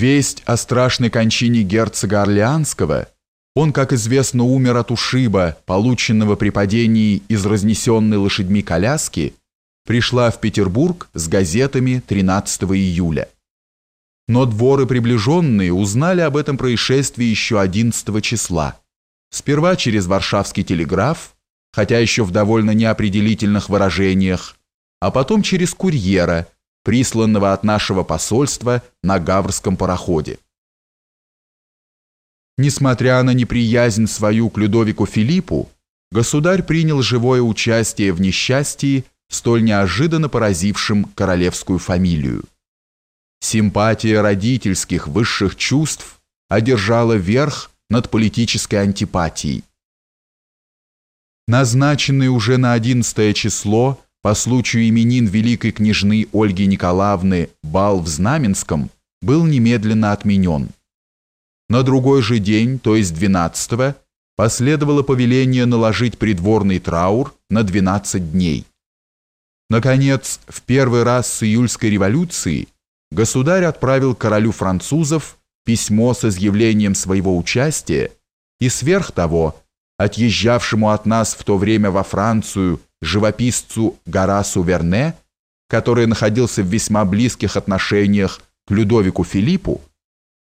Весть о страшной кончине герцога Орлеанского, он, как известно, умер от ушиба, полученного при падении из разнесенной лошадьми коляски, пришла в Петербург с газетами 13 июля. Но дворы приближенные узнали об этом происшествии еще 11 числа. Сперва через Варшавский телеграф, хотя еще в довольно неопределительных выражениях, а потом через курьера, присланного от нашего посольства на Гаврском пароходе. Несмотря на неприязнь свою к Людовику Филиппу, государь принял живое участие в несчастье, столь неожиданно поразившем королевскую фамилию. Симпатия родительских высших чувств одержала верх над политической антипатией. Назначенный уже на 11 число по случаю именин великой княжны Ольги Николаевны бал в Знаменском был немедленно отменен. На другой же день, то есть 12 последовало повеление наложить придворный траур на 12 дней. Наконец, в первый раз с июльской революции государь отправил королю французов письмо с изъявлением своего участия и сверх того, отъезжавшему от нас в то время во Францию живописцу Гарасу Верне, который находился в весьма близких отношениях к Людовику Филиппу,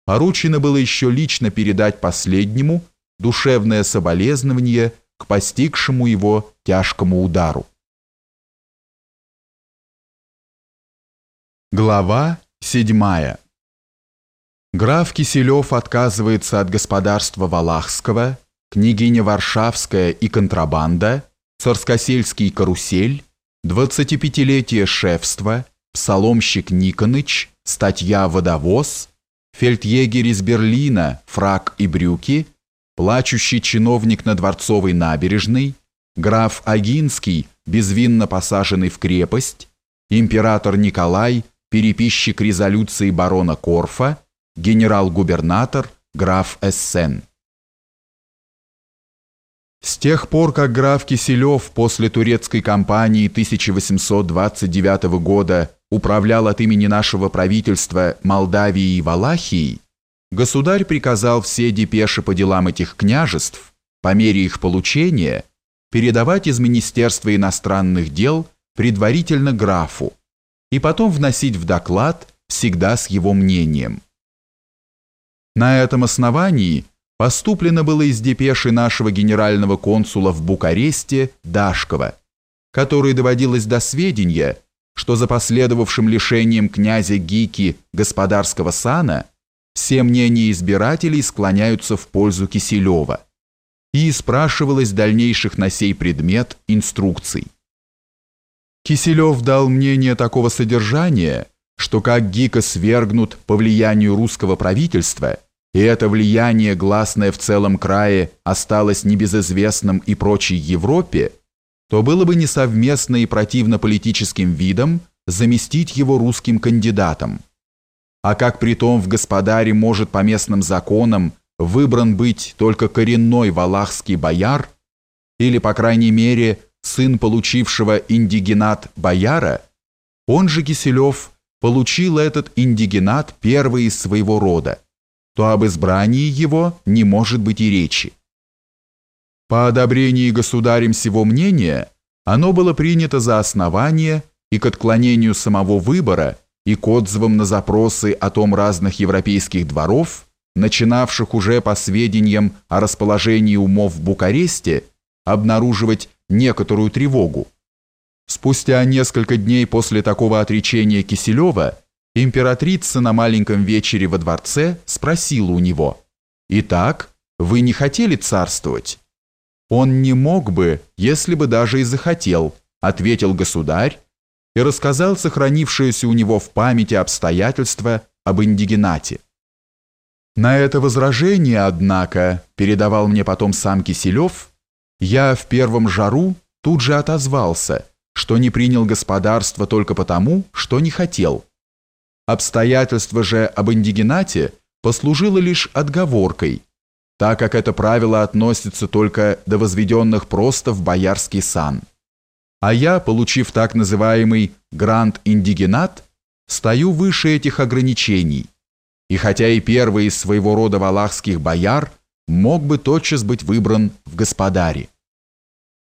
поручено было еще лично передать последнему душевное соболезнование к постигшему его тяжкому удару. Глава седьмая. Граф Киселев отказывается от господарства Валахского, княгиня Варшавская и контрабанда, царскосельский карусель, 25-летие шефства, псаломщик Никоныч, статья «Водовоз», фельдъегерь из Берлина, фрак и брюки, плачущий чиновник на Дворцовой набережной, граф Агинский, безвинно посаженный в крепость, император Николай, переписчик резолюции барона Корфа, генерал-губернатор, граф Эссен. С тех пор, как граф Киселев после турецкой кампании 1829 года управлял от имени нашего правительства Молдавией и Валахией, государь приказал все депеши по делам этих княжеств, по мере их получения, передавать из Министерства иностранных дел предварительно графу и потом вносить в доклад всегда с его мнением. На этом основании поступлено было из депеши нашего генерального консула в Букаресте Дашкова, который доводилось до сведения, что за последовавшим лишением князя Гики господарского сана все мнения избирателей склоняются в пользу Киселева, и спрашивалось дальнейших на сей предмет инструкций. Киселев дал мнение такого содержания, что как Гика свергнут по влиянию русского правительства – и это влияние, гласное в целом крае, осталось небезызвестным и прочей Европе, то было бы несовместно и противно политическим видам заместить его русским кандидатом. А как притом в господаре может по местным законам выбран быть только коренной валахский бояр, или, по крайней мере, сын получившего индигенат бояра, он же Киселев получил этот индигенат первый из своего рода то об избрании его не может быть и речи. По одобрении государем сего мнения оно было принято за основание и к отклонению самого выбора, и к отзывам на запросы о том разных европейских дворов, начинавших уже по сведениям о расположении умов в Букаресте обнаруживать некоторую тревогу. Спустя несколько дней после такого отречения Киселева Императрица на маленьком вечере во дворце спросила у него, «Итак, вы не хотели царствовать?» «Он не мог бы, если бы даже и захотел», ответил государь и рассказал сохранившееся у него в памяти обстоятельства об индигенате. На это возражение, однако, передавал мне потом сам Киселев, я в первом жару тут же отозвался, что не принял господарство только потому, что не хотел – Обстоятельство же об индигенате послужило лишь отговоркой, так как это правило относится только до возведенных просто в боярский сан. А я, получив так называемый гранд-индигенат, стою выше этих ограничений, и хотя и первый из своего рода валахских бояр мог бы тотчас быть выбран в господари.